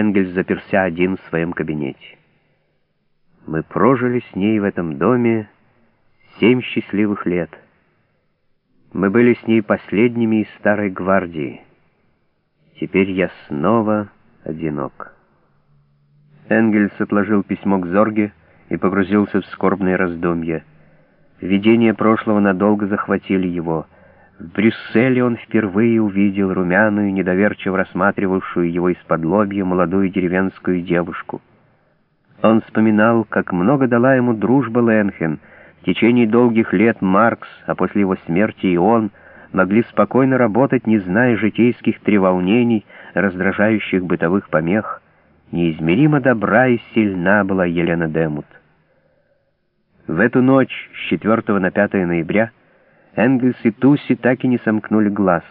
Энгельс заперся один в своем кабинете. Мы прожили с ней в этом доме семь счастливых лет. Мы были с ней последними из старой гвардии. Теперь я снова одинок. Энгельс отложил письмо к Зорге и погрузился в скорбные раздумья. Видения прошлого надолго захватили его. В Брюсселе он впервые увидел румяную, недоверчиво рассматривавшую его из-под лобья молодую деревенскую девушку. Он вспоминал, как много дала ему дружба Ленхен. В течение долгих лет Маркс, а после его смерти и он, могли спокойно работать, не зная житейских треволнений, раздражающих бытовых помех. Неизмеримо добра и сильна была Елена Демут. В эту ночь с 4 на 5 ноября Энгельс и Туси так и не сомкнули глаз.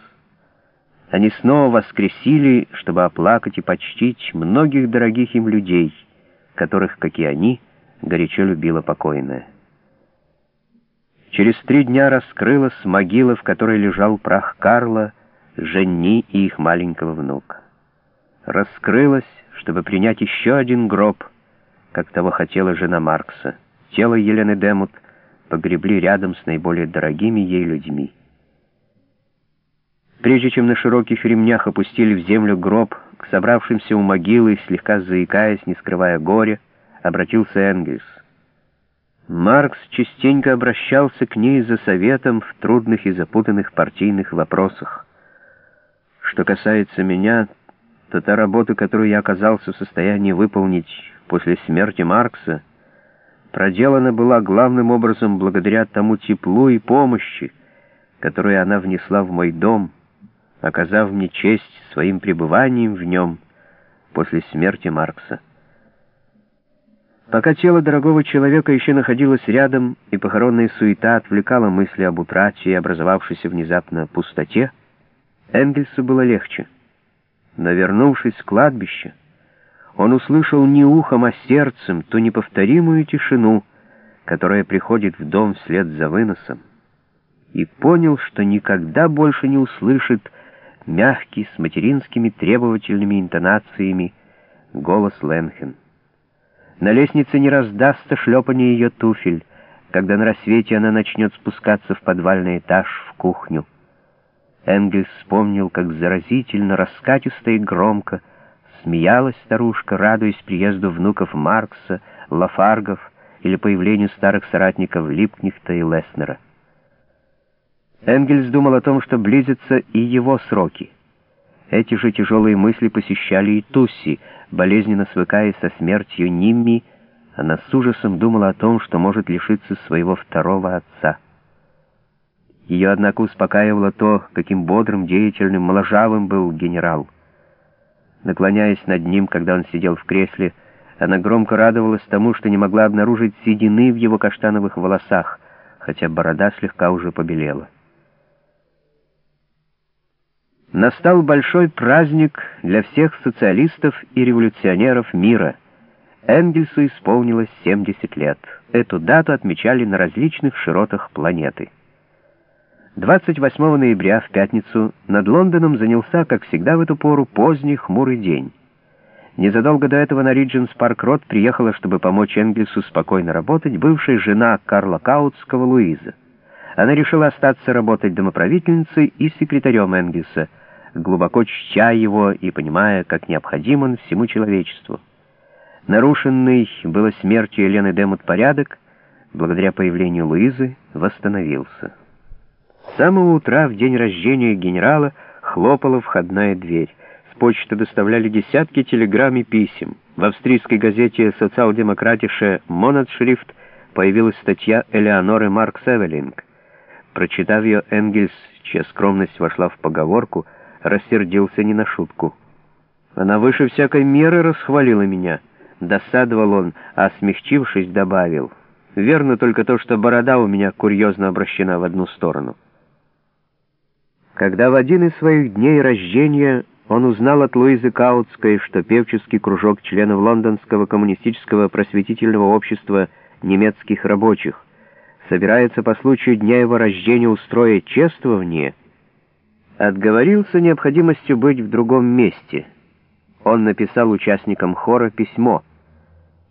Они снова воскресили, чтобы оплакать и почтить многих дорогих им людей, которых, как и они, горячо любила покойная. Через три дня раскрылась могила, в которой лежал прах Карла, Женни и их маленького внука. Раскрылась, чтобы принять еще один гроб, как того хотела жена Маркса. Тело Елены Демут погребли рядом с наиболее дорогими ей людьми. Прежде чем на широких ремнях опустили в землю гроб, к собравшимся у могилы, слегка заикаясь, не скрывая горя, обратился Энгельс. Маркс частенько обращался к ней за советом в трудных и запутанных партийных вопросах. Что касается меня, то та работа, которую я оказался в состоянии выполнить после смерти Маркса, проделана была главным образом благодаря тому теплу и помощи, которую она внесла в мой дом, оказав мне честь своим пребыванием в нем после смерти Маркса. Пока тело дорогого человека еще находилось рядом, и похоронная суета отвлекала мысли об утрате и образовавшейся внезапно пустоте, Энгельсу было легче. Но вернувшись с кладбища, он услышал не ухом, а сердцем ту неповторимую тишину, которая приходит в дом вслед за выносом, и понял, что никогда больше не услышит мягкий, с материнскими требовательными интонациями голос Ленхен. На лестнице не раздастся шлепание ее туфель, когда на рассвете она начнет спускаться в подвальный этаж, в кухню. Энгельс вспомнил, как заразительно, раскатисто и громко смеялась старушка, радуясь приезду внуков Маркса, Лафаргов или появлению старых соратников Липкнихта и Леснера. Энгельс думал о том, что близятся и его сроки. Эти же тяжелые мысли посещали и Тусси, болезненно свыкаясь со смертью Нимми, она с ужасом думала о том, что может лишиться своего второго отца. Ее, однако, успокаивало то, каким бодрым, деятельным, моложавым был генерал. Наклоняясь над ним, когда он сидел в кресле, она громко радовалась тому, что не могла обнаружить седины в его каштановых волосах, хотя борода слегка уже побелела. Настал большой праздник для всех социалистов и революционеров мира. Энгельсу исполнилось 70 лет. Эту дату отмечали на различных широтах планеты. 28 ноября в пятницу над Лондоном занялся, как всегда в эту пору, поздний хмурый день. Незадолго до этого на Ридженс Парк Рот приехала, чтобы помочь Энгельсу спокойно работать, бывшая жена Карла Каутского Луиза. Она решила остаться работать домоправительницей и секретарем Энгельса, глубоко чтя его и понимая, как необходим он всему человечеству. Нарушенный было смертью Елены Демут порядок, благодаря появлению Луизы, восстановился. Самого утра в день рождения генерала хлопала входная дверь. С почты доставляли десятки телеграмм и писем. В австрийской газете «Социал-демократише» «Монатшрифт» появилась статья Элеоноры Маркс Эвелинг. Прочитав ее, Энгельс, чья скромность вошла в поговорку, — рассердился не на шутку. Она выше всякой меры расхвалила меня. Досадовал он, а смягчившись, добавил. Верно только то, что борода у меня курьезно обращена в одну сторону. Когда в один из своих дней рождения он узнал от Луизы Каутской, что певческий кружок членов Лондонского коммунистического просветительного общества немецких рабочих собирается по случаю дня его рождения устроить чествование — отговорился необходимостью быть в другом месте. Он написал участникам хора письмо —